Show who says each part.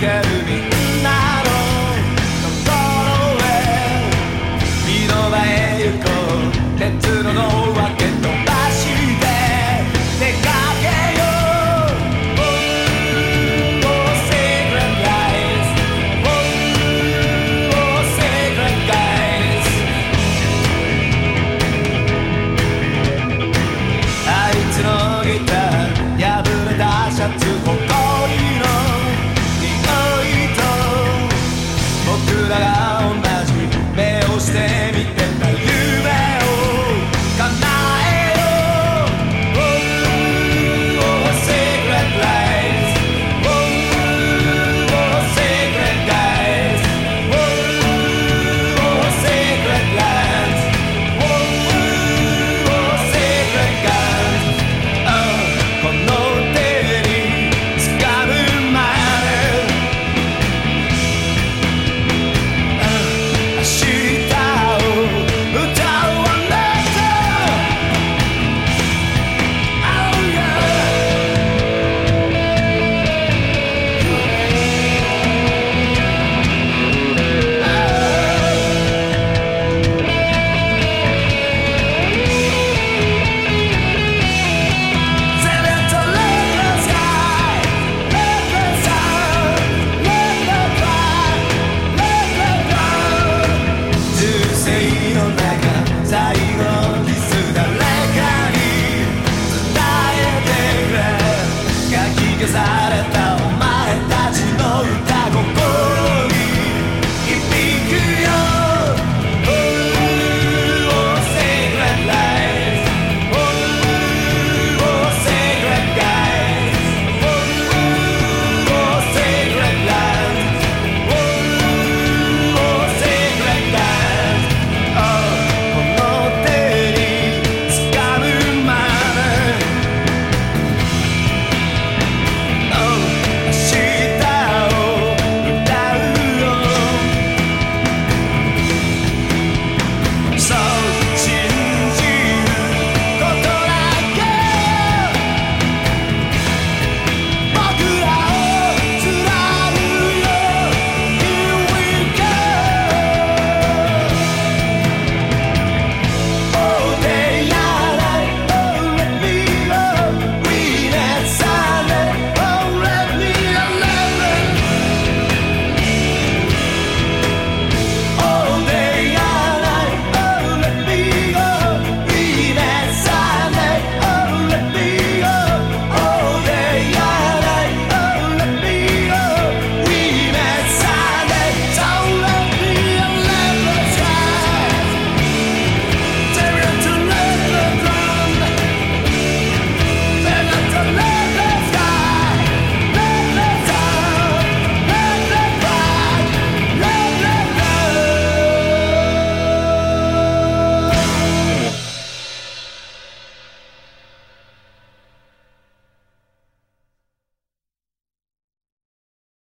Speaker 1: ける